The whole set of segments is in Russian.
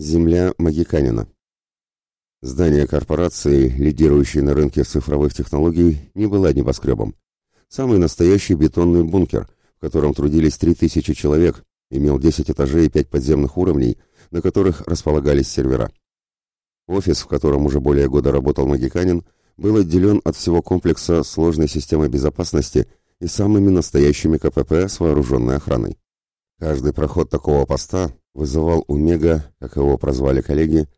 Земля Магиканина. Здание корпорации, лидирующей на рынке цифровых технологий, не было небоскребом. Самый настоящий бетонный бункер, в котором трудились 3000 человек, имел 10 этажей и 5 подземных уровней, на которых располагались сервера. Офис, в котором уже более года работал Магиканин, был отделен от всего комплекса сложной системы безопасности и самыми настоящими КПП с вооруженной охраной. Каждый проход такого поста вызывал у Мега, как его прозвали коллеги,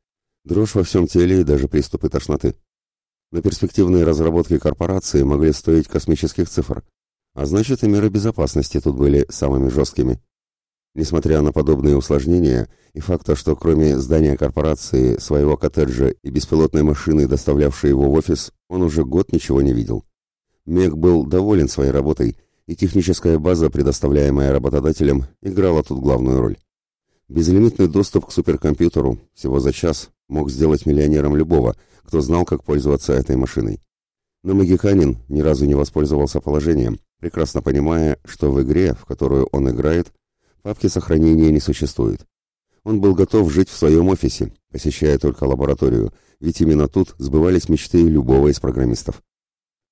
дрожь во всем теле и даже приступы тошноты. На перспективные разработки корпорации могли стоить космических цифр, а значит и меры безопасности тут были самыми жесткими. Несмотря на подобные усложнения и факта, что кроме здания корпорации, своего коттеджа и беспилотной машины, доставлявшей его в офис, он уже год ничего не видел. Мег был доволен своей работой, и техническая база, предоставляемая работодателем, играла тут главную роль. Безлимитный доступ к суперкомпьютеру всего за час мог сделать миллионером любого, кто знал, как пользоваться этой машиной. Но Магиканин ни разу не воспользовался положением, прекрасно понимая, что в игре, в которую он играет, Папки сохранения не существует. Он был готов жить в своем офисе, посещая только лабораторию, ведь именно тут сбывались мечты любого из программистов.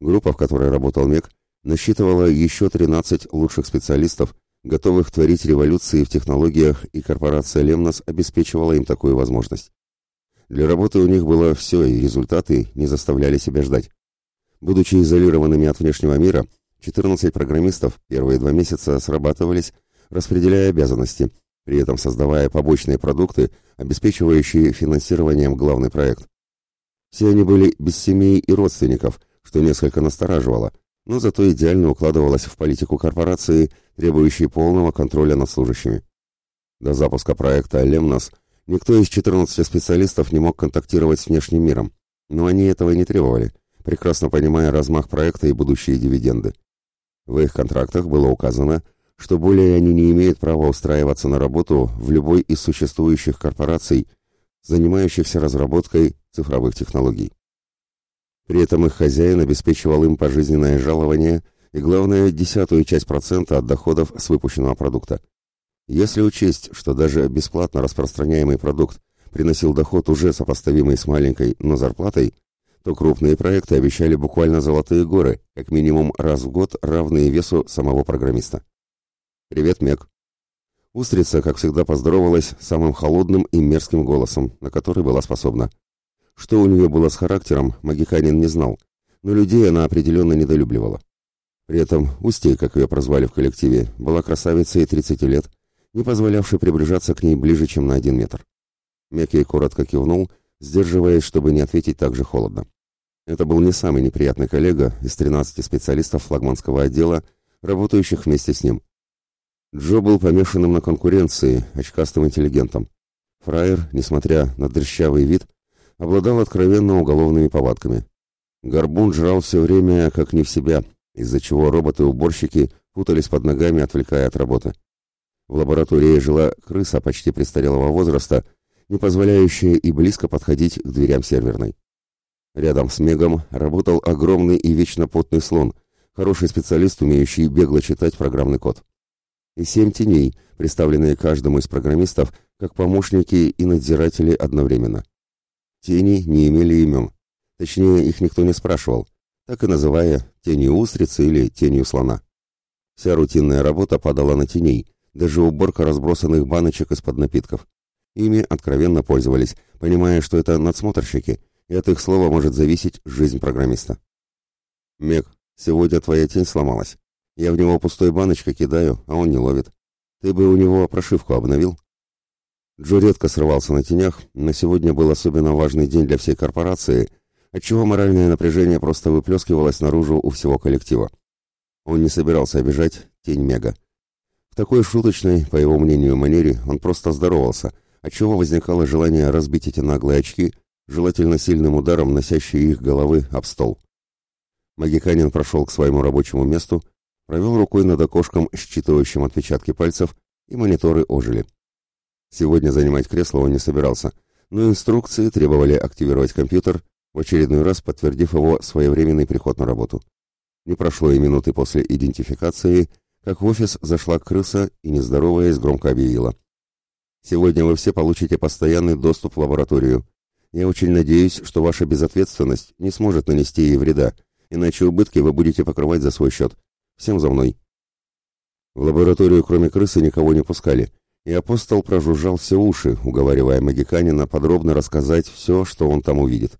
Группа, в которой работал МЕК, насчитывала еще 13 лучших специалистов, готовых творить революции в технологиях, и корпорация Лемнос обеспечивала им такую возможность. Для работы у них было все, и результаты не заставляли себя ждать. Будучи изолированными от внешнего мира, 14 программистов первые два месяца срабатывались распределяя обязанности, при этом создавая побочные продукты, обеспечивающие финансированием главный проект. Все они были без семей и родственников, что несколько настораживало, но зато идеально укладывалось в политику корпорации, требующей полного контроля над служащими. До запуска проекта «Лемнос» никто из 14 специалистов не мог контактировать с внешним миром, но они этого не требовали, прекрасно понимая размах проекта и будущие дивиденды. В их контрактах было указано, что более они не имеют права устраиваться на работу в любой из существующих корпораций, занимающихся разработкой цифровых технологий. При этом их хозяин обеспечивал им пожизненное жалование и, главное, десятую часть процента от доходов с выпущенного продукта. Если учесть, что даже бесплатно распространяемый продукт приносил доход уже сопоставимый с маленькой, но зарплатой, то крупные проекты обещали буквально золотые горы, как минимум раз в год равные весу самого программиста. «Привет, Мек». Устрица, как всегда, поздоровалась самым холодным и мерзким голосом, на который была способна. Что у нее было с характером, магиканин не знал, но людей она определенно недолюбливала. При этом Устей, как ее прозвали в коллективе, была красавицей 30 лет, не позволявшей приближаться к ней ближе, чем на один метр. Мек ей коротко кивнул, сдерживаясь, чтобы не ответить так же холодно. Это был не самый неприятный коллега из 13 специалистов флагманского отдела, работающих вместе с ним. Джо был помешанным на конкуренции, очкастым интеллигентом. Фраер, несмотря на дрыщавый вид, обладал откровенно уголовными повадками. Горбун жрал все время как не в себя, из-за чего роботы-уборщики путались под ногами, отвлекая от работы. В лаборатории жила крыса почти престарелого возраста, не позволяющая и близко подходить к дверям серверной. Рядом с Мегом работал огромный и вечно потный слон, хороший специалист, умеющий бегло читать программный код и семь теней, представленные каждому из программистов как помощники и надзиратели одновременно. Тени не имели имен, точнее их никто не спрашивал, так и называя тенью устрицы или тенью слона. Вся рутинная работа падала на теней, даже уборка разбросанных баночек из-под напитков. Ими откровенно пользовались, понимая, что это надсмотрщики, и от их слова может зависеть жизнь программиста. «Мег, сегодня твоя тень сломалась. Я в него пустой баночкой кидаю, а он не ловит. Ты бы у него прошивку обновил?» Джо редко срывался на тенях, но сегодня был особенно важный день для всей корпорации, отчего моральное напряжение просто выплескивалось наружу у всего коллектива. Он не собирался обижать тень Мега. В такой шуточной, по его мнению, манере он просто здоровался, отчего возникало желание разбить эти наглые очки, желательно сильным ударом носящие их головы об стол. Магиканин прошел к своему рабочему месту провел рукой над окошком, считывающим отпечатки пальцев, и мониторы ожили. Сегодня занимать кресло он не собирался, но инструкции требовали активировать компьютер, в очередной раз подтвердив его своевременный приход на работу. Не прошло и минуты после идентификации, как в офис зашла крыса и, нездороваясь, громко объявила. Сегодня вы все получите постоянный доступ в лабораторию. Я очень надеюсь, что ваша безответственность не сможет нанести ей вреда, иначе убытки вы будете покрывать за свой счет. Всем за мной. В лабораторию, кроме крысы, никого не пускали, и апостол прожужжал все уши, уговаривая Магиканина подробно рассказать все, что он там увидит.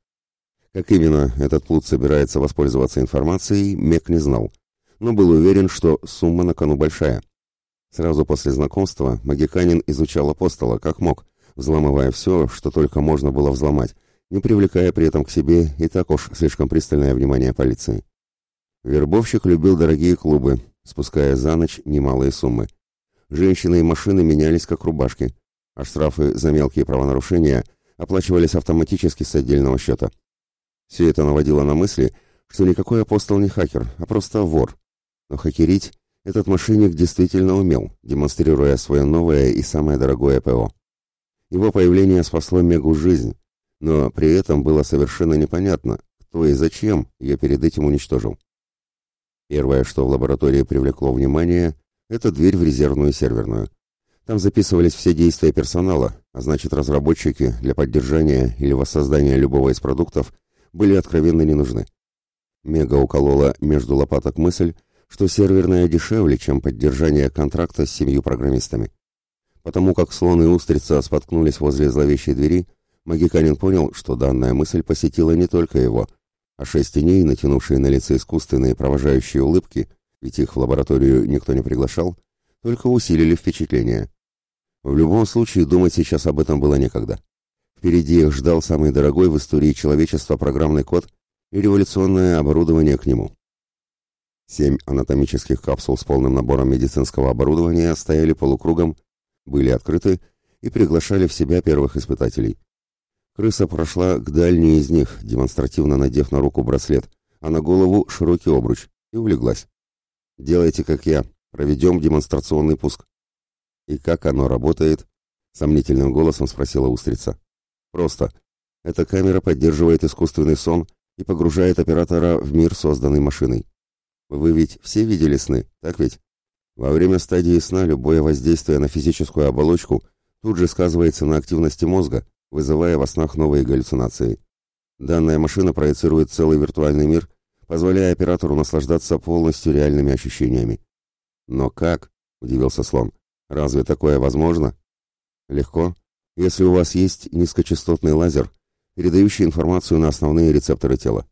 Как именно этот плут собирается воспользоваться информацией, Мек не знал, но был уверен, что сумма на кону большая. Сразу после знакомства Магиканин изучал апостола как мог, взламывая все, что только можно было взломать, не привлекая при этом к себе и так уж слишком пристальное внимание полиции. Вербовщик любил дорогие клубы, спуская за ночь немалые суммы. Женщины и машины менялись как рубашки, а штрафы за мелкие правонарушения оплачивались автоматически с отдельного счета. Все это наводило на мысли, что никакой апостол не хакер, а просто вор. Но хакерить этот мошенник действительно умел, демонстрируя свое новое и самое дорогое ПО. Его появление спасло Мегу жизнь, но при этом было совершенно непонятно, кто и зачем ее перед этим уничтожил. Первое, что в лаборатории привлекло внимание, это дверь в резервную серверную. Там записывались все действия персонала, а значит разработчики для поддержания или воссоздания любого из продуктов были откровенно не нужны. Мега уколола между лопаток мысль, что серверная дешевле, чем поддержание контракта с семью программистами. Потому как слон и устрица споткнулись возле зловещей двери, Магиканин понял, что данная мысль посетила не только его – а шесть теней, натянувшие на лице искусственные провожающие улыбки, ведь их в лабораторию никто не приглашал, только усилили впечатление. В любом случае, думать сейчас об этом было некогда. Впереди их ждал самый дорогой в истории человечества программный код и революционное оборудование к нему. Семь анатомических капсул с полным набором медицинского оборудования стояли полукругом, были открыты и приглашали в себя первых испытателей. Крыса прошла к дальней из них, демонстративно надев на руку браслет, а на голову широкий обруч, и улеглась. «Делайте, как я. Проведем демонстрационный пуск». «И как оно работает?» — сомнительным голосом спросила устрица. «Просто. Эта камера поддерживает искусственный сон и погружает оператора в мир, созданный машиной. Вы ведь все видели сны, так ведь? Во время стадии сна любое воздействие на физическую оболочку тут же сказывается на активности мозга, вызывая во снах новые галлюцинации. Данная машина проецирует целый виртуальный мир, позволяя оператору наслаждаться полностью реальными ощущениями. «Но как?» – удивился слон. «Разве такое возможно?» «Легко. Если у вас есть низкочастотный лазер, передающий информацию на основные рецепторы тела.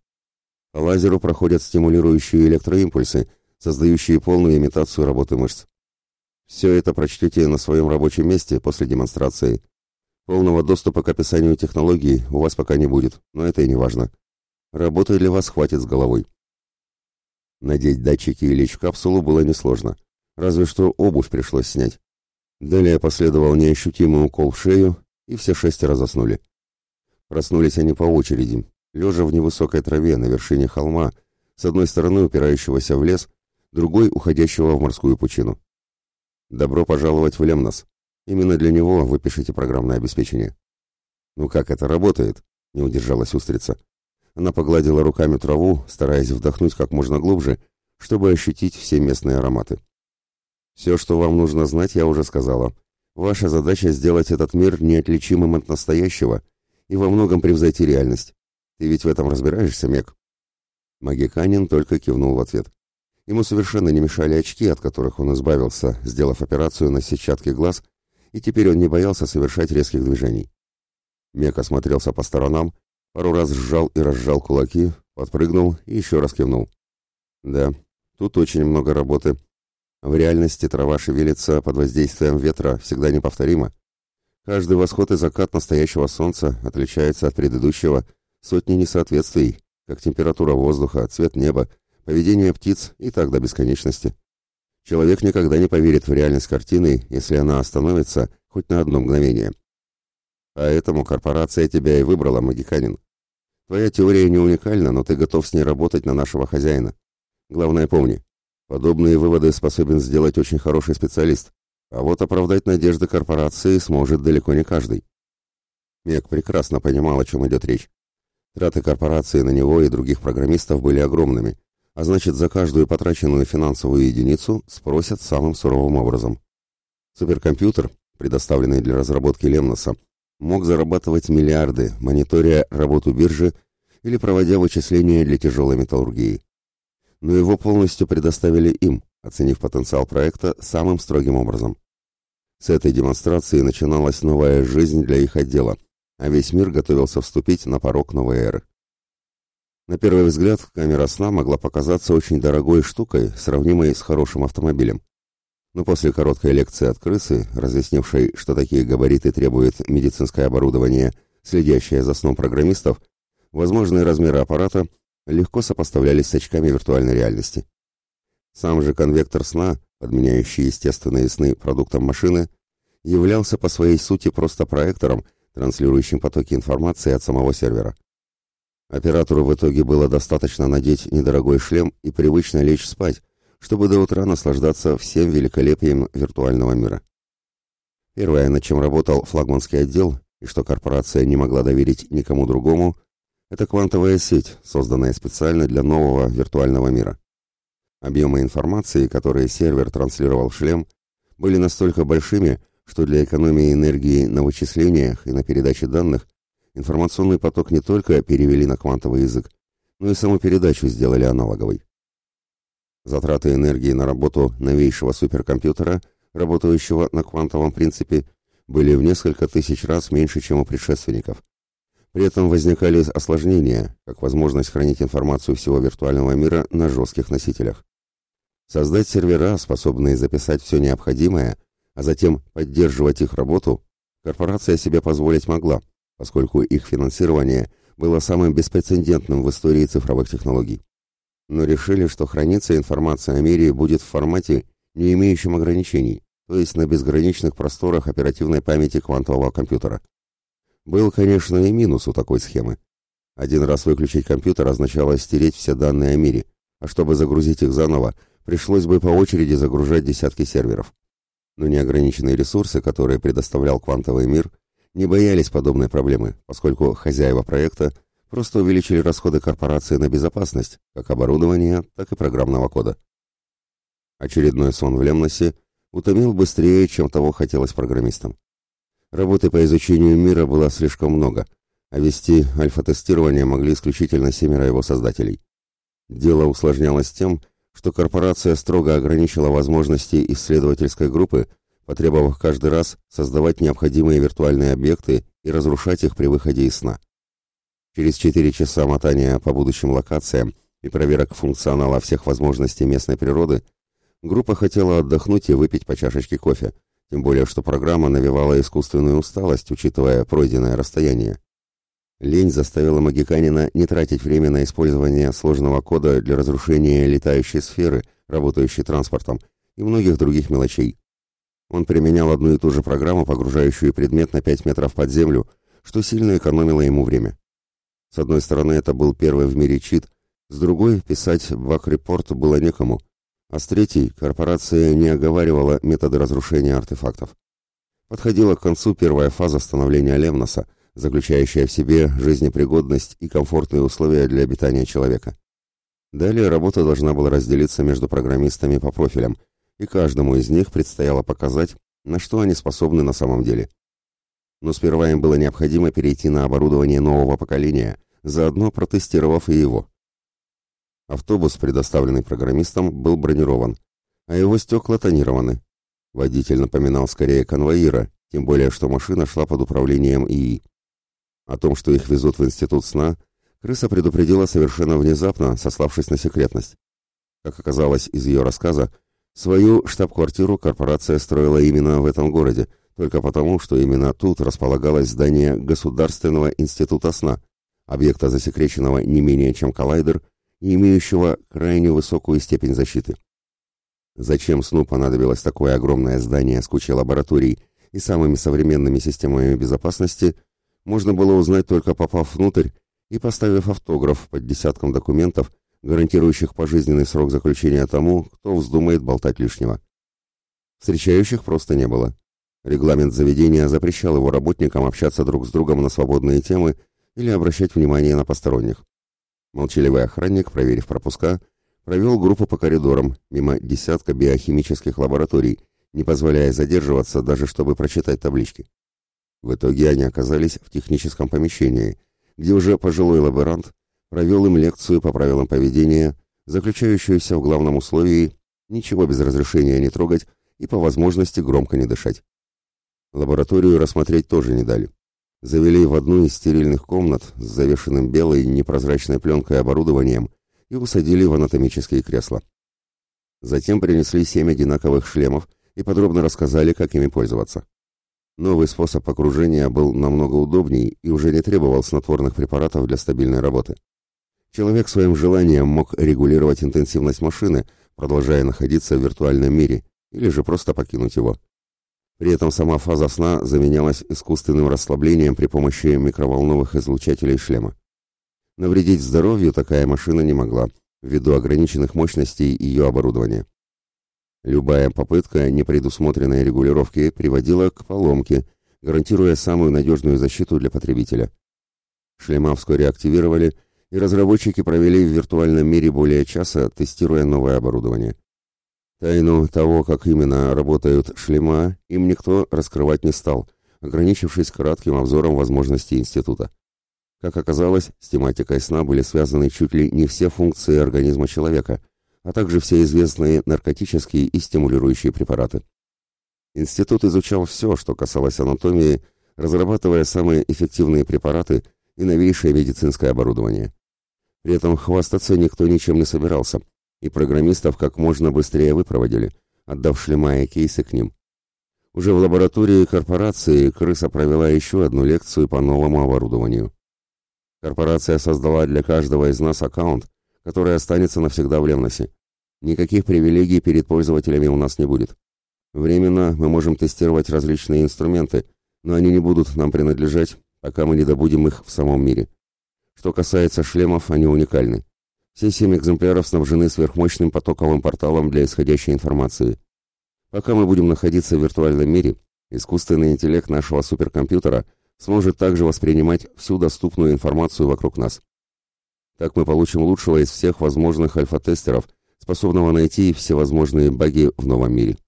По лазеру проходят стимулирующие электроимпульсы, создающие полную имитацию работы мышц. Все это прочтете на своем рабочем месте после демонстрации. Полного доступа к описанию технологий у вас пока не будет, но это и не важно. Работы для вас хватит с головой. Надеть датчики и лечь в капсулу было несложно, разве что обувь пришлось снять. Далее последовал неощутимый укол в шею, и все шестеро заснули. Проснулись они по очереди, лежа в невысокой траве на вершине холма, с одной стороны упирающегося в лес, другой уходящего в морскую пучину. «Добро пожаловать в Лемнос», Именно для него вы пишете программное обеспечение. Ну как это работает? Не удержалась устрица. Она погладила руками траву, стараясь вдохнуть как можно глубже, чтобы ощутить все местные ароматы. Все, что вам нужно знать, я уже сказала. Ваша задача сделать этот мир неотличимым от настоящего и во многом превзойти реальность. Ты ведь в этом разбираешься, Мек? Магиканин только кивнул в ответ. Ему совершенно не мешали очки, от которых он избавился, сделав операцию на сетчатке глаз и теперь он не боялся совершать резких движений. Мек осмотрелся по сторонам, пару раз сжал и разжал кулаки, подпрыгнул и еще раз кивнул. Да, тут очень много работы. В реальности трава шевелится под воздействием ветра всегда неповторимо. Каждый восход и закат настоящего солнца отличается от предыдущего сотни несоответствий, как температура воздуха, цвет неба, поведение птиц и так до бесконечности. Человек никогда не поверит в реальность картины, если она остановится хоть на одно мгновение. Поэтому корпорация тебя и выбрала, Магиканин. Твоя теория не уникальна, но ты готов с ней работать на нашего хозяина. Главное помни, подобные выводы способен сделать очень хороший специалист, а вот оправдать надежды корпорации сможет далеко не каждый. Мек прекрасно понимал, о чем идет речь. Траты корпорации на него и других программистов были огромными, а значит за каждую потраченную финансовую единицу спросят самым суровым образом. Суперкомпьютер, предоставленный для разработки Лемноса, мог зарабатывать миллиарды, мониторя работу биржи или проводя вычисления для тяжелой металлургии. Но его полностью предоставили им, оценив потенциал проекта самым строгим образом. С этой демонстрации начиналась новая жизнь для их отдела, а весь мир готовился вступить на порог новой эры. На первый взгляд, камера сна могла показаться очень дорогой штукой, сравнимой с хорошим автомобилем. Но после короткой лекции от крысы, разъяснившей, что такие габариты требует медицинское оборудование, следящее за сном программистов, возможные размеры аппарата легко сопоставлялись с очками виртуальной реальности. Сам же конвектор сна, подменяющий естественные сны продуктом машины, являлся по своей сути просто проектором, транслирующим потоки информации от самого сервера. Оператору в итоге было достаточно надеть недорогой шлем и привычно лечь спать, чтобы до утра наслаждаться всем великолепием виртуального мира. Первое, над чем работал флагманский отдел, и что корпорация не могла доверить никому другому, это квантовая сеть, созданная специально для нового виртуального мира. Объемы информации, которые сервер транслировал в шлем, были настолько большими, что для экономии энергии на вычислениях и на передаче данных информационный поток не только перевели на квантовый язык, но и саму передачу сделали аналоговой. Затраты энергии на работу новейшего суперкомпьютера, работающего на квантовом принципе, были в несколько тысяч раз меньше, чем у предшественников. При этом возникали осложнения, как возможность хранить информацию всего виртуального мира на жестких носителях. Создать сервера, способные записать все необходимое, а затем поддерживать их работу, корпорация себе позволить могла, поскольку их финансирование было самым беспрецедентным в истории цифровых технологий но решили, что храниться информация о мире будет в формате, не имеющем ограничений, то есть на безграничных просторах оперативной памяти квантового компьютера. Был, конечно, и минус у такой схемы. Один раз выключить компьютер означало стереть все данные о мире, а чтобы загрузить их заново, пришлось бы по очереди загружать десятки серверов. Но неограниченные ресурсы, которые предоставлял квантовый мир, не боялись подобной проблемы, поскольку хозяева проекта – просто увеличили расходы корпорации на безопасность, как оборудования, так и программного кода. Очередной сон в Лемносе утомил быстрее, чем того хотелось программистам. Работы по изучению мира было слишком много, а вести альфа-тестирование могли исключительно семеро его создателей. Дело усложнялось тем, что корпорация строго ограничила возможности исследовательской группы, потребовав каждый раз создавать необходимые виртуальные объекты и разрушать их при выходе из сна. Через четыре часа мотания по будущим локациям и проверок функционала всех возможностей местной природы, группа хотела отдохнуть и выпить по чашечке кофе, тем более что программа навевала искусственную усталость, учитывая пройденное расстояние. Лень заставила Магиканина не тратить время на использование сложного кода для разрушения летающей сферы, работающей транспортом, и многих других мелочей. Он применял одну и ту же программу, погружающую предмет на 5 метров под землю, что сильно экономило ему время. С одной стороны, это был первый в мире чит, с другой, писать баг-репорт было некому, а с третьей, корпорация не оговаривала методы разрушения артефактов. Подходила к концу первая фаза становления Лемноса, заключающая в себе жизнепригодность и комфортные условия для обитания человека. Далее работа должна была разделиться между программистами по профилям, и каждому из них предстояло показать, на что они способны на самом деле но сперва им было необходимо перейти на оборудование нового поколения, заодно протестировав и его. Автобус, предоставленный программистам, был бронирован, а его стекла тонированы. Водитель напоминал скорее конвоира, тем более что машина шла под управлением ИИ. О том, что их везут в институт сна, крыса предупредила совершенно внезапно, сославшись на секретность. Как оказалось из ее рассказа, свою штаб-квартиру корпорация строила именно в этом городе, только потому, что именно тут располагалось здание Государственного института сна, объекта засекреченного не менее чем коллайдер и имеющего крайне высокую степень защиты. Зачем сну понадобилось такое огромное здание с кучей лабораторий и самыми современными системами безопасности, можно было узнать только попав внутрь и поставив автограф под десятком документов, гарантирующих пожизненный срок заключения тому, кто вздумает болтать лишнего. Встречающих просто не было. Регламент заведения запрещал его работникам общаться друг с другом на свободные темы или обращать внимание на посторонних. Молчаливый охранник, проверив пропуска, провел группу по коридорам, мимо десятка биохимических лабораторий, не позволяя задерживаться даже чтобы прочитать таблички. В итоге они оказались в техническом помещении, где уже пожилой лаборант провел им лекцию по правилам поведения, заключающуюся в главном условии ничего без разрешения не трогать и по возможности громко не дышать. Лабораторию рассмотреть тоже не дали. Завели в одну из стерильных комнат с завешенным белой непрозрачной пленкой оборудованием и усадили в анатомические кресла. Затем принесли семь одинаковых шлемов и подробно рассказали, как ими пользоваться. Новый способ окружения был намного удобнее и уже не требовал снотворных препаратов для стабильной работы. Человек своим желанием мог регулировать интенсивность машины, продолжая находиться в виртуальном мире, или же просто покинуть его. При этом сама фаза сна заменялась искусственным расслаблением при помощи микроволновых излучателей шлема. Навредить здоровью такая машина не могла, ввиду ограниченных мощностей ее оборудования. Любая попытка непредусмотренной регулировки приводила к поломке, гарантируя самую надежную защиту для потребителя. Шлема вскоре активировали, и разработчики провели в виртуальном мире более часа, тестируя новое оборудование. Тайну того, как именно работают шлема, им никто раскрывать не стал, ограничившись кратким обзором возможностей института. Как оказалось, с тематикой сна были связаны чуть ли не все функции организма человека, а также все известные наркотические и стимулирующие препараты. Институт изучал все, что касалось анатомии, разрабатывая самые эффективные препараты и новейшее медицинское оборудование. При этом хвастаться никто ничем не собирался, и программистов как можно быстрее выпроводили, отдав шлема и кейсы к ним. Уже в лаборатории корпорации крыса провела еще одну лекцию по новому оборудованию. Корпорация создала для каждого из нас аккаунт, который останется навсегда в Левносе. Никаких привилегий перед пользователями у нас не будет. Временно мы можем тестировать различные инструменты, но они не будут нам принадлежать, пока мы не добудем их в самом мире. Что касается шлемов, они уникальны. Все семь экземпляров снабжены сверхмощным потоковым порталом для исходящей информации. Пока мы будем находиться в виртуальном мире, искусственный интеллект нашего суперкомпьютера сможет также воспринимать всю доступную информацию вокруг нас. Так мы получим лучшего из всех возможных альфа-тестеров, способного найти всевозможные баги в новом мире.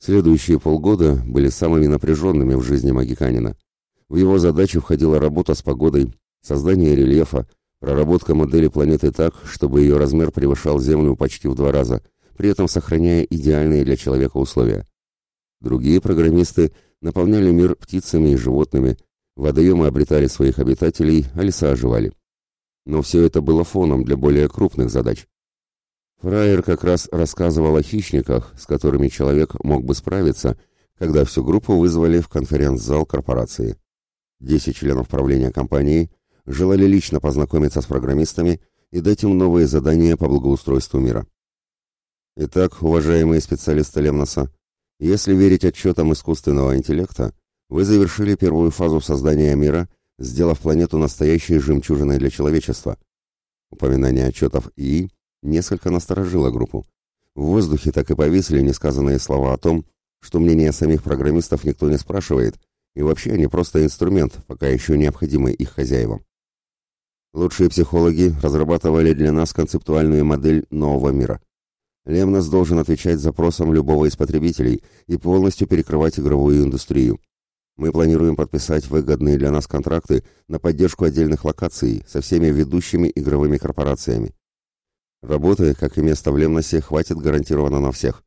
Следующие полгода были самыми напряженными в жизни Магиканина. В его задачи входила работа с погодой, создание рельефа, проработка модели планеты так, чтобы ее размер превышал Землю почти в два раза, при этом сохраняя идеальные для человека условия. Другие программисты наполняли мир птицами и животными, водоемы обретали своих обитателей, а леса оживали. Но все это было фоном для более крупных задач. Фраер как раз рассказывал о хищниках, с которыми человек мог бы справиться, когда всю группу вызвали в конференц-зал корпорации. Десять членов правления компании желали лично познакомиться с программистами и дать им новые задания по благоустройству мира. Итак, уважаемые специалисты Лемноса, если верить отчетам искусственного интеллекта, вы завершили первую фазу создания мира – сделав планету настоящей жемчужиной для человечества. Упоминание отчетов ИИ несколько насторожило группу. В воздухе так и повисли несказанные слова о том, что мнение самих программистов никто не спрашивает, и вообще они просто инструмент, пока еще необходимый их хозяевам. Лучшие психологи разрабатывали для нас концептуальную модель нового мира. Лемнос должен отвечать запросам любого из потребителей и полностью перекрывать игровую индустрию, мы планируем подписать выгодные для нас контракты на поддержку отдельных локаций со всеми ведущими игровыми корпорациями. Работы, как и места в Лемносе, хватит гарантированно на всех.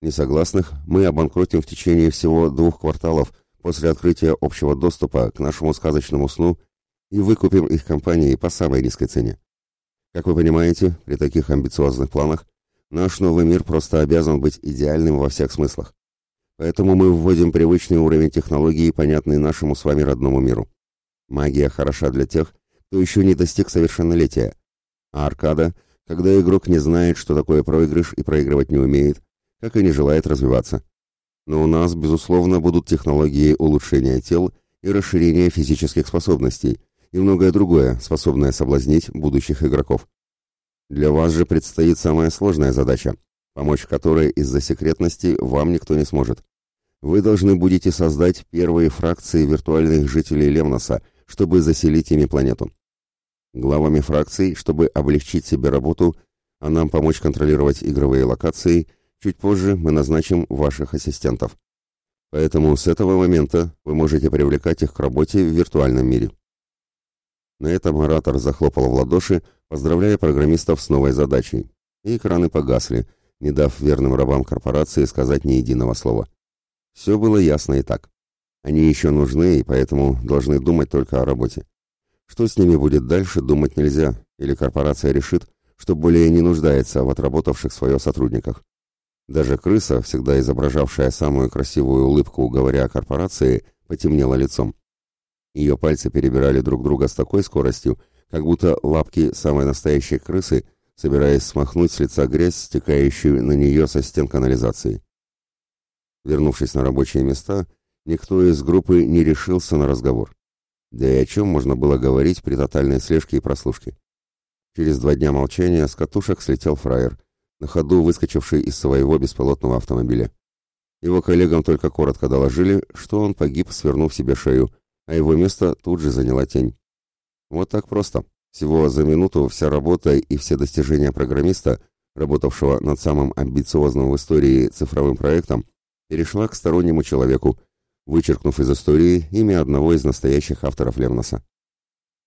Несогласных мы обанкротим в течение всего двух кварталов после открытия общего доступа к нашему сказочному сну и выкупим их компании по самой низкой цене. Как вы понимаете, при таких амбициозных планах наш новый мир просто обязан быть идеальным во всех смыслах. Поэтому мы вводим привычный уровень технологий, понятный нашему с вами родному миру. Магия хороша для тех, кто еще не достиг совершеннолетия. А аркада, когда игрок не знает, что такое проигрыш и проигрывать не умеет, как и не желает развиваться. Но у нас, безусловно, будут технологии улучшения тел и расширения физических способностей, и многое другое, способное соблазнить будущих игроков. Для вас же предстоит самая сложная задача помочь которой из-за секретности вам никто не сможет. Вы должны будете создать первые фракции виртуальных жителей Левноса, чтобы заселить ими планету. Главами фракций, чтобы облегчить себе работу, а нам помочь контролировать игровые локации, Чуть позже мы назначим ваших ассистентов. Поэтому с этого момента вы можете привлекать их к работе в виртуальном мире. На этом оратор захлопал в ладоши, поздравляя программистов с новой задачей. И экраны погасли, не дав верным рабам корпорации сказать ни единого слова. Все было ясно и так. Они еще нужны и поэтому должны думать только о работе. Что с ними будет дальше, думать нельзя, или корпорация решит, что более не нуждается в отработавших свое сотрудниках. Даже крыса, всегда изображавшая самую красивую улыбку, говоря о корпорации, потемнела лицом. Ее пальцы перебирали друг друга с такой скоростью, как будто лапки самой настоящей крысы, собираясь смахнуть с лица грязь, стекающую на нее со стен канализации. Вернувшись на рабочие места, никто из группы не решился на разговор. Да и о чем можно было говорить при тотальной слежке и прослушке? Через два дня молчания с катушек слетел фраер, на ходу выскочивший из своего беспилотного автомобиля. Его коллегам только коротко доложили, что он погиб, свернув себе шею, а его место тут же заняла тень. Вот так просто. Всего за минуту вся работа и все достижения программиста, работавшего над самым амбициозным в истории цифровым проектом, перешла к стороннему человеку, вычеркнув из истории имя одного из настоящих авторов Лемноса.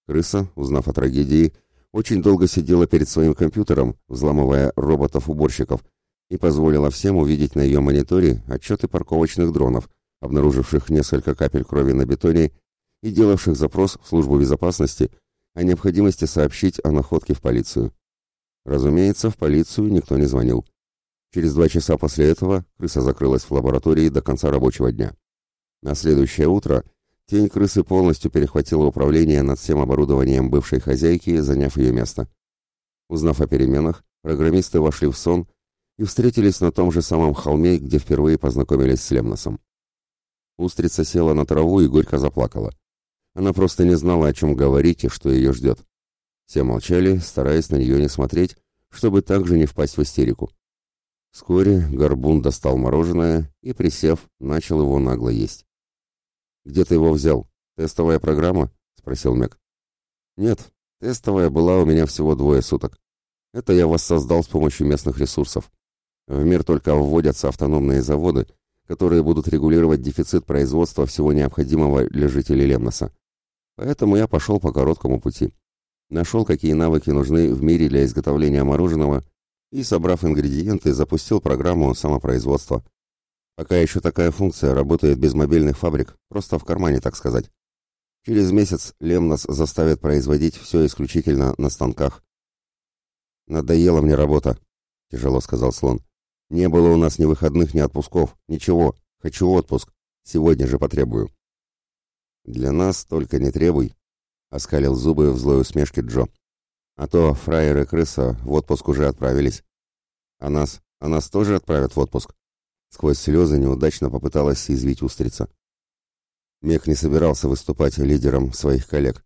Крыса, узнав о трагедии, очень долго сидела перед своим компьютером, взламывая роботов-уборщиков, и позволила всем увидеть на ее мониторе отчеты парковочных дронов, обнаруживших несколько капель крови на бетоне и делавших запрос в службу безопасности о необходимости сообщить о находке в полицию. Разумеется, в полицию никто не звонил. Через два часа после этого крыса закрылась в лаборатории до конца рабочего дня. На следующее утро Тень крысы полностью перехватила управление над всем оборудованием бывшей хозяйки, заняв ее место. Узнав о переменах, программисты вошли в сон и встретились на том же самом холме, где впервые познакомились с Лемносом. Устрица села на траву и горько заплакала. Она просто не знала, о чем говорить и что ее ждет. Все молчали, стараясь на нее не смотреть, чтобы также не впасть в истерику. Вскоре Горбун достал мороженое и, присев, начал его нагло есть. «Где ты его взял? Тестовая программа?» — спросил Мек. «Нет, тестовая была у меня всего двое суток. Это я воссоздал с помощью местных ресурсов. В мир только вводятся автономные заводы, которые будут регулировать дефицит производства всего необходимого для жителей Лемноса. Поэтому я пошел по короткому пути. Нашел, какие навыки нужны в мире для изготовления мороженого и, собрав ингредиенты, запустил программу самопроизводства. Пока еще такая функция работает без мобильных фабрик, просто в кармане, так сказать. Через месяц Лемнос заставит производить все исключительно на станках. «Надоела мне работа», — тяжело сказал слон. «Не было у нас ни выходных, ни отпусков. Ничего. Хочу отпуск. Сегодня же потребую». «Для нас только не требуй», — оскалил зубы в злой усмешке Джо. «А то фраер и крыса в отпуск уже отправились. А нас, а нас тоже отправят в отпуск?» Сквозь слезы неудачно попыталась извить устрица. Мех не собирался выступать лидером своих коллег.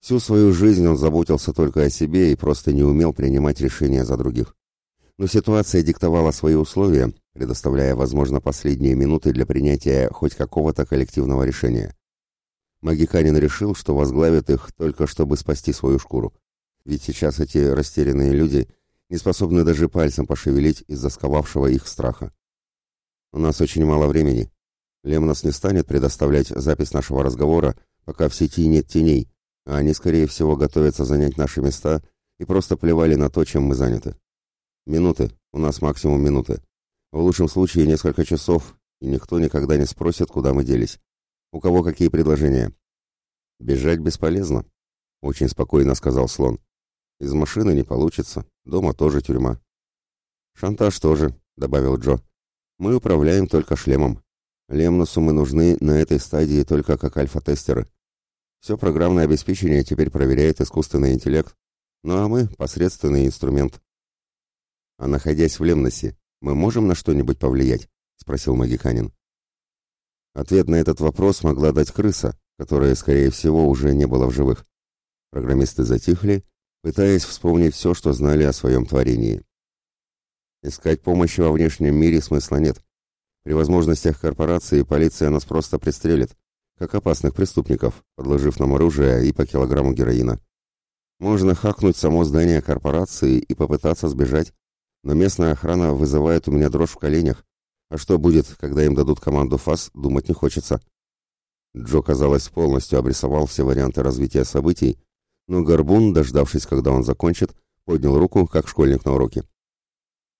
Всю свою жизнь он заботился только о себе и просто не умел принимать решения за других. Но ситуация диктовала свои условия, предоставляя, возможно, последние минуты для принятия хоть какого-то коллективного решения. Магиканин решил, что возглавит их только чтобы спасти свою шкуру. Ведь сейчас эти растерянные люди не способны даже пальцем пошевелить из-за сковавшего их страха. У нас очень мало времени. Лемнос не станет предоставлять запись нашего разговора, пока в сети нет теней, а они, скорее всего, готовятся занять наши места и просто плевали на то, чем мы заняты. Минуты. У нас максимум минуты. В лучшем случае несколько часов, и никто никогда не спросит, куда мы делись. У кого какие предложения? Бежать бесполезно, очень спокойно сказал слон. Из машины не получится, дома тоже тюрьма. Шантаж тоже, добавил Джо. Мы управляем только шлемом. Лемнусу мы нужны на этой стадии только как альфа-тестеры. Все программное обеспечение теперь проверяет искусственный интеллект, ну а мы — посредственный инструмент. А находясь в Лемносе, мы можем на что-нибудь повлиять? — спросил Магиканин. Ответ на этот вопрос могла дать крыса, которая, скорее всего, уже не была в живых. Программисты затихли, пытаясь вспомнить все, что знали о своем творении. Искать помощи во внешнем мире смысла нет. При возможностях корпорации полиция нас просто пристрелит, как опасных преступников, подложив нам оружие и по килограмму героина. Можно хакнуть само здание корпорации и попытаться сбежать, но местная охрана вызывает у меня дрожь в коленях. А что будет, когда им дадут команду ФАС, думать не хочется. Джо, казалось, полностью обрисовал все варианты развития событий, но Горбун, дождавшись, когда он закончит, поднял руку, как школьник на уроке.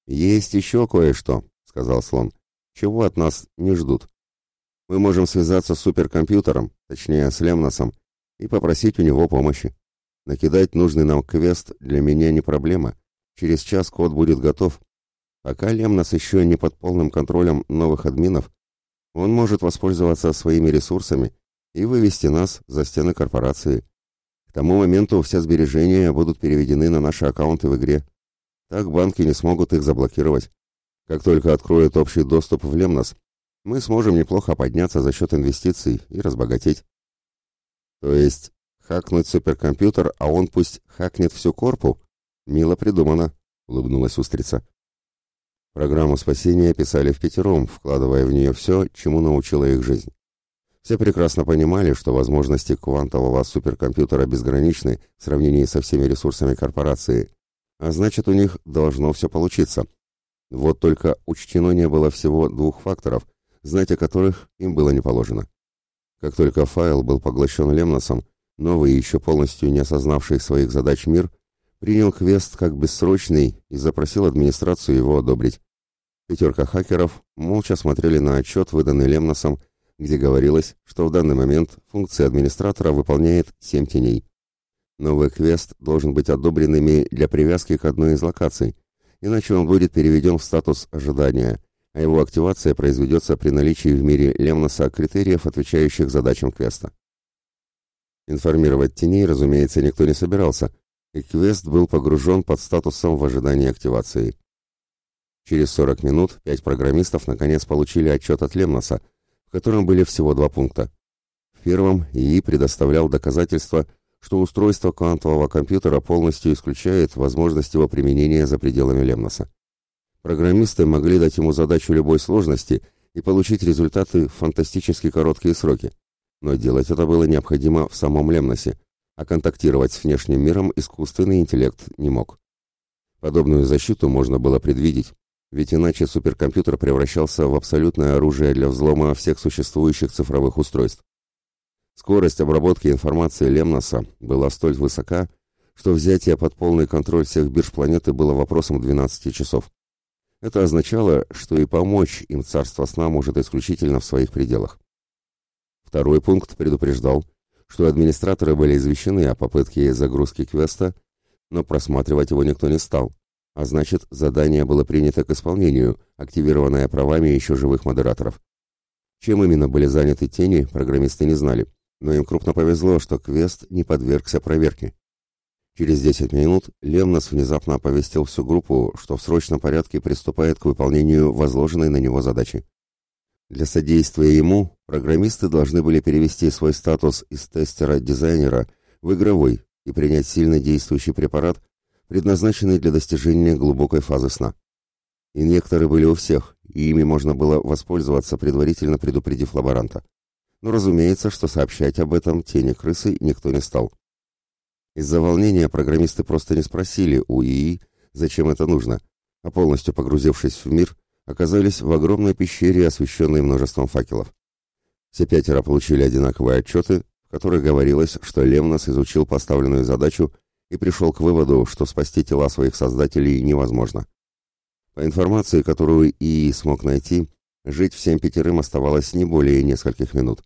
«Есть еще кое-что», — сказал слон. «Чего от нас не ждут? Мы можем связаться с суперкомпьютером, точнее, с Лемносом, и попросить у него помощи. Накидать нужный нам квест для меня не проблема. Через час код будет готов. Пока Лемнос еще не под полным контролем новых админов, он может воспользоваться своими ресурсами и вывести нас за стены корпорации. К тому моменту все сбережения будут переведены на наши аккаунты в игре. Так банки не смогут их заблокировать. Как только откроют общий доступ в Лемнос, мы сможем неплохо подняться за счет инвестиций и разбогатеть. То есть хакнуть суперкомпьютер, а он пусть хакнет всю корпу? Мило придумано, улыбнулась устрица. Программу спасения писали в пятером, вкладывая в нее все, чему научила их жизнь. Все прекрасно понимали, что возможности квантового суперкомпьютера безграничны в сравнении со всеми ресурсами корпорации, а значит у них должно все получиться. Вот только учтено не было всего двух факторов, знать о которых им было не положено. Как только файл был поглощен Лемносом, новый, еще полностью не осознавший своих задач мир, принял квест как бессрочный и запросил администрацию его одобрить. Пятерка хакеров молча смотрели на отчет, выданный Лемносом, где говорилось, что в данный момент функции администратора выполняет семь теней. Новый квест должен быть одобренными для привязки к одной из локаций, иначе он будет переведен в статус ожидания, а его активация произведется при наличии в мире Лемноса критериев, отвечающих задачам квеста. Информировать теней, разумеется, никто не собирался, и квест был погружен под статусом в ожидании активации. Через 40 минут пять программистов наконец получили отчет от Лемноса, в котором были всего два пункта. В первом ИИ предоставлял доказательства, что устройство квантового компьютера полностью исключает возможность его применения за пределами Лемноса. Программисты могли дать ему задачу любой сложности и получить результаты в фантастически короткие сроки. Но делать это было необходимо в самом Лемносе, а контактировать с внешним миром искусственный интеллект не мог. Подобную защиту можно было предвидеть, ведь иначе суперкомпьютер превращался в абсолютное оружие для взлома всех существующих цифровых устройств. Скорость обработки информации Лемноса была столь высока, что взятие под полный контроль всех бирж планеты было вопросом 12 часов. Это означало, что и помочь им царство сна может исключительно в своих пределах. Второй пункт предупреждал, что администраторы были извещены о попытке загрузки квеста, но просматривать его никто не стал, а значит, задание было принято к исполнению, активированное правами еще живых модераторов. Чем именно были заняты тени, программисты не знали, но им крупно повезло, что квест не подвергся проверке. Через 10 минут Лемнос внезапно оповестил всю группу, что в срочном порядке приступает к выполнению возложенной на него задачи. Для содействия ему программисты должны были перевести свой статус из тестера-дизайнера в игровой и принять сильно действующий препарат, предназначенный для достижения глубокой фазы сна. Инъекторы были у всех, и ими можно было воспользоваться, предварительно предупредив лаборанта. Но разумеется, что сообщать об этом тени крысы никто не стал. Из-за волнения программисты просто не спросили у ИИ, зачем это нужно, а полностью погрузившись в мир, оказались в огромной пещере, освещенной множеством факелов. Все пятеро получили одинаковые отчеты, в которых говорилось, что Лемнос изучил поставленную задачу и пришел к выводу, что спасти тела своих создателей невозможно. По информации, которую ИИ смог найти, жить всем пятерым оставалось не более нескольких минут.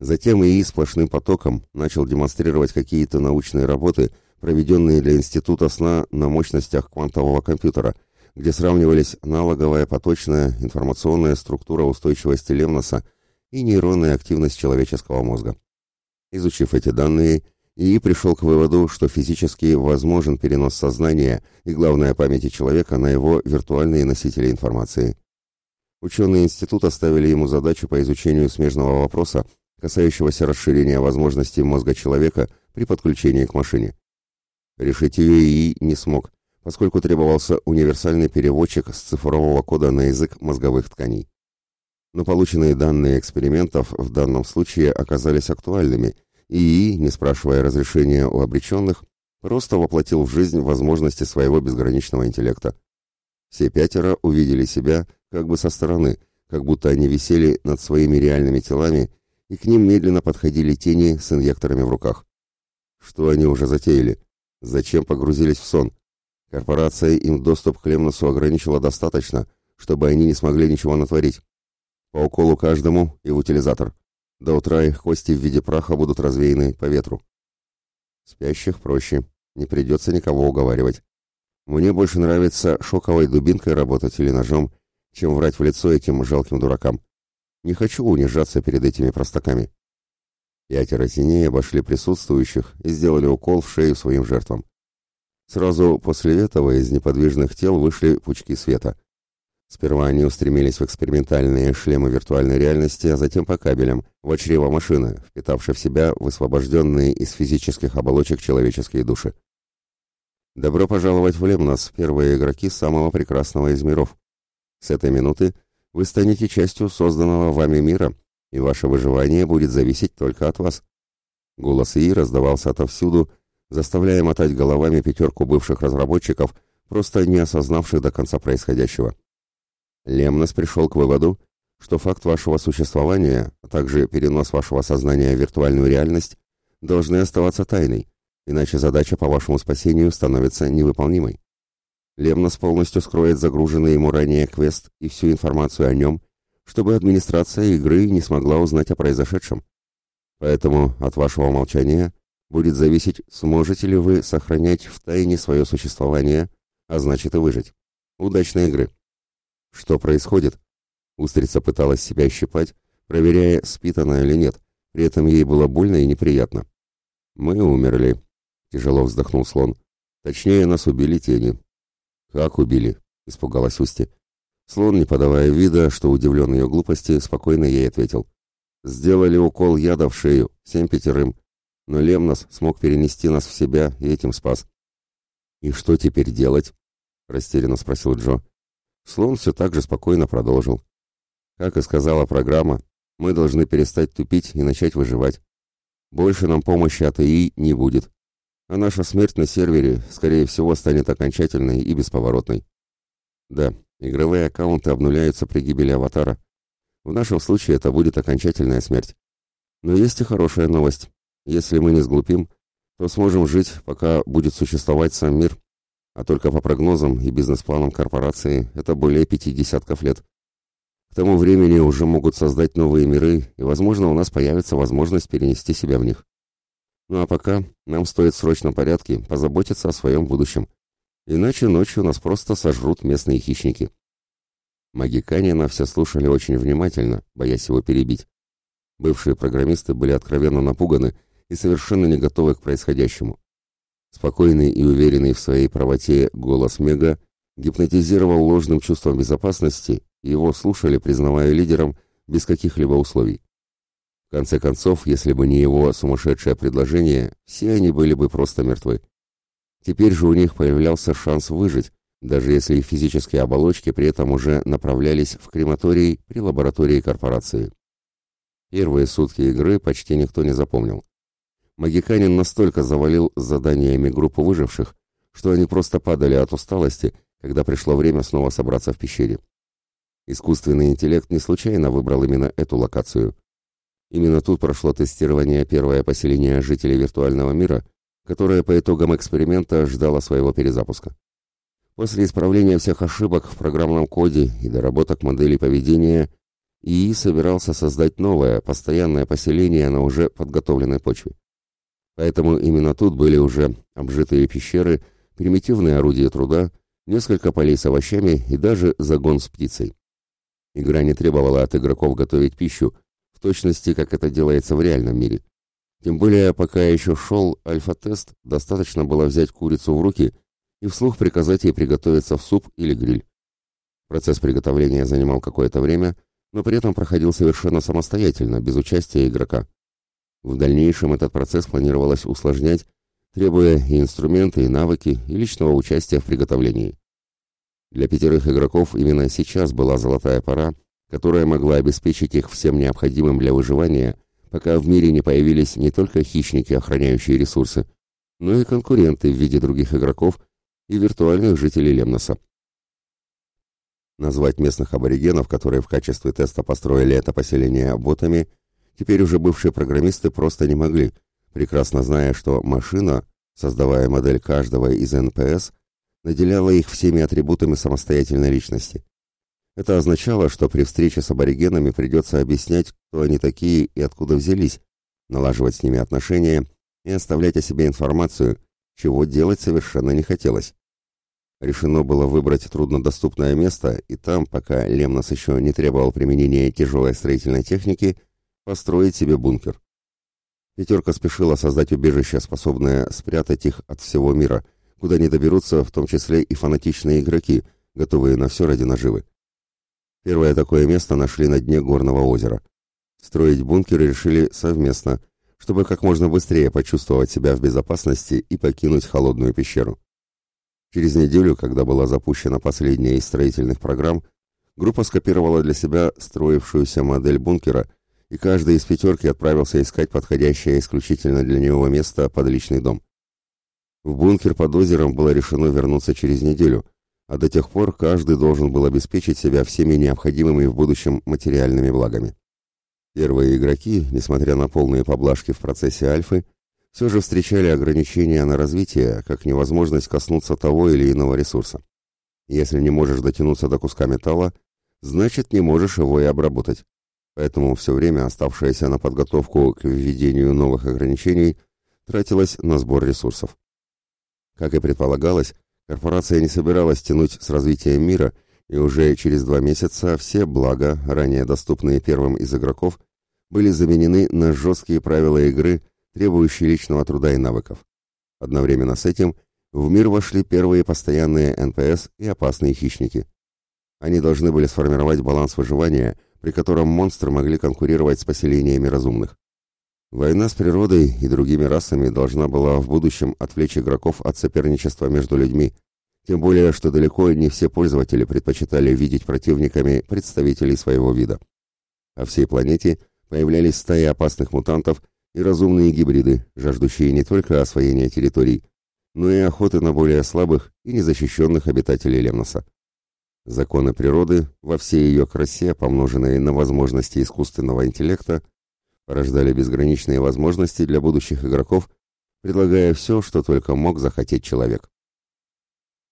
Затем ИИ сплошным потоком начал демонстрировать какие-то научные работы, проведенные для Института сна на мощностях квантового компьютера, где сравнивались аналоговая поточная информационная структура устойчивости Лемноса и нейронная активность человеческого мозга. Изучив эти данные, ИИ пришел к выводу, что физически возможен перенос сознания и, главное, памяти человека на его виртуальные носители информации. Ученые института ставили ему задачу по изучению смежного вопроса касающегося расширения возможностей мозга человека при подключении к машине. Решить ее ИИ не смог, поскольку требовался универсальный переводчик с цифрового кода на язык мозговых тканей. Но полученные данные экспериментов в данном случае оказались актуальными, и не спрашивая разрешения у обреченных, просто воплотил в жизнь возможности своего безграничного интеллекта. Все пятеро увидели себя как бы со стороны, как будто они висели над своими реальными телами, и к ним медленно подходили тени с инъекторами в руках. Что они уже затеяли? Зачем погрузились в сон? Корпорация им доступ к Лемносу ограничила достаточно, чтобы они не смогли ничего натворить. По уколу каждому и в утилизатор. До утра их кости в виде праха будут развеяны по ветру. Спящих проще, не придется никого уговаривать. Мне больше нравится шоковой дубинкой работать или ножом, чем врать в лицо этим жалким дуракам. Не хочу унижаться перед этими простаками. Пятеро теней обошли присутствующих и сделали укол в шею своим жертвам. Сразу после этого из неподвижных тел вышли пучки света. Сперва они устремились в экспериментальные шлемы виртуальной реальности, а затем по кабелям, в чрево машины, впитавшей в себя высвобожденные из физических оболочек человеческие души. Добро пожаловать в Лемнос, первые игроки самого прекрасного из миров. С этой минуты вы станете частью созданного вами мира, и ваше выживание будет зависеть только от вас. Голос ИИ раздавался отовсюду, заставляя мотать головами пятерку бывших разработчиков, просто не осознавших до конца происходящего. Лемнос пришел к выводу, что факт вашего существования, а также перенос вашего сознания в виртуальную реальность должны оставаться тайной, иначе задача по вашему спасению становится невыполнимой. Лемнос полностью скроет загруженный ему ранее квест и всю информацию о нем, чтобы администрация игры не смогла узнать о произошедшем. Поэтому от вашего молчания будет зависеть, сможете ли вы сохранять в тайне свое существование, а значит и выжить. Удачной игры! Что происходит? Устрица пыталась себя щипать, проверяя, спит она или нет. При этом ей было больно и неприятно. «Мы умерли», — тяжело вздохнул слон. «Точнее, нас убили тени». «Как убили?» — испугалась Усти. Слон, не подавая вида, что удивлен ее глупости, спокойно ей ответил. «Сделали укол яда в шею, всем пятерым. Но Лемнос смог перенести нас в себя и этим спас». «И что теперь делать?» — растерянно спросил Джо. Слон все так же спокойно продолжил. Как и сказала программа, мы должны перестать тупить и начать выживать. Больше нам помощи от ИИ не будет. А наша смерть на сервере, скорее всего, станет окончательной и бесповоротной. Да, игровые аккаунты обнуляются при гибели аватара. В нашем случае это будет окончательная смерть. Но есть и хорошая новость. Если мы не сглупим, то сможем жить, пока будет существовать сам мир, а только по прогнозам и бизнес-планам корпорации это более пяти десятков лет. К тому времени уже могут создать новые миры, и, возможно, у нас появится возможность перенести себя в них. Ну а пока нам стоит в срочном порядке позаботиться о своем будущем. Иначе ночью нас просто сожрут местные хищники. Магиканина все слушали очень внимательно, боясь его перебить. Бывшие программисты были откровенно напуганы и совершенно не готовы к происходящему. Спокойный и уверенный в своей правоте голос Мега гипнотизировал ложным чувством безопасности, и его слушали, признавая лидером без каких-либо условий. В конце концов, если бы не его сумасшедшее предложение, все они были бы просто мертвы. Теперь же у них появлялся шанс выжить, даже если их физические оболочки при этом уже направлялись в крематорий при лаборатории корпорации. Первые сутки игры почти никто не запомнил. Магиканин настолько завалил заданиями группу выживших, что они просто падали от усталости, когда пришло время снова собраться в пещере. Искусственный интеллект не случайно выбрал именно эту локацию. Именно тут прошло тестирование первое поселение жителей виртуального мира, которое по итогам эксперимента ждало своего перезапуска. После исправления всех ошибок в программном коде и доработок моделей поведения, ИИ собирался создать новое, постоянное поселение на уже подготовленной почве. Поэтому именно тут были уже обжитые пещеры, примитивные орудия труда, несколько полей с овощами и даже загон с птицей. Игра не требовала от игроков готовить пищу, в точности, как это делается в реальном мире. Тем более, пока еще шел альфа-тест, достаточно было взять курицу в руки и вслух приказать ей приготовиться в суп или гриль. Процесс приготовления занимал какое-то время, но при этом проходил совершенно самостоятельно, без участия игрока. В дальнейшем этот процесс планировалось усложнять, требуя и инструменты, и навыки, и личного участия в приготовлении. Для пятерых игроков именно сейчас была золотая пора, которая могла обеспечить их всем необходимым для выживания, пока в мире не появились не только хищники, охраняющие ресурсы, но и конкуренты в виде других игроков и виртуальных жителей Лемноса. Назвать местных аборигенов, которые в качестве теста построили это поселение ботами, теперь уже бывшие программисты просто не могли, прекрасно зная, что машина, создавая модель каждого из НПС, наделяла их всеми атрибутами самостоятельной личности. Это означало, что при встрече с аборигенами придется объяснять, кто они такие и откуда взялись, налаживать с ними отношения и оставлять о себе информацию, чего делать совершенно не хотелось. Решено было выбрать труднодоступное место и там, пока Лемнос еще не требовал применения тяжелой строительной техники, построить себе бункер. Пятерка спешила создать убежище, способное спрятать их от всего мира, куда не доберутся в том числе и фанатичные игроки, готовые на все ради наживы. Первое такое место нашли на дне горного озера. Строить бункеры решили совместно, чтобы как можно быстрее почувствовать себя в безопасности и покинуть холодную пещеру. Через неделю, когда была запущена последняя из строительных программ, группа скопировала для себя строившуюся модель бункера, и каждый из пятерки отправился искать подходящее исключительно для него место под личный дом. В бункер под озером было решено вернуться через неделю, а до тех пор каждый должен был обеспечить себя всеми необходимыми в будущем материальными благами. Первые игроки, несмотря на полные поблажки в процессе альфы, все же встречали ограничения на развитие, как невозможность коснуться того или иного ресурса. Если не можешь дотянуться до куска металла, значит не можешь его и обработать. Поэтому все время, оставшееся на подготовку к введению новых ограничений, тратилось на сбор ресурсов. Как и предполагалось, корпорация не собиралась тянуть с развитием мира и уже через два месяца все блага, ранее доступные первым из игроков, были заменены на жесткие правила игры, требующие личного труда и навыков. Одновременно с этим в мир вошли первые постоянные НПС и опасные хищники. Они должны были сформировать баланс выживания, при котором монстры могли конкурировать с поселениями разумных. Война с природой и другими расами должна была в будущем отвлечь игроков от соперничества между людьми, тем более, что далеко не все пользователи предпочитали видеть противниками представителей своего вида. По всей планете появлялись стаи опасных мутантов и разумные гибриды, жаждущие не только освоения территорий, но и охоты на более слабых и незащищенных обитателей Лемноса. Законы природы, во всей ее красе, помноженные на возможности искусственного интеллекта, порождали безграничные возможности для будущих игроков, предлагая все, что только мог захотеть человек.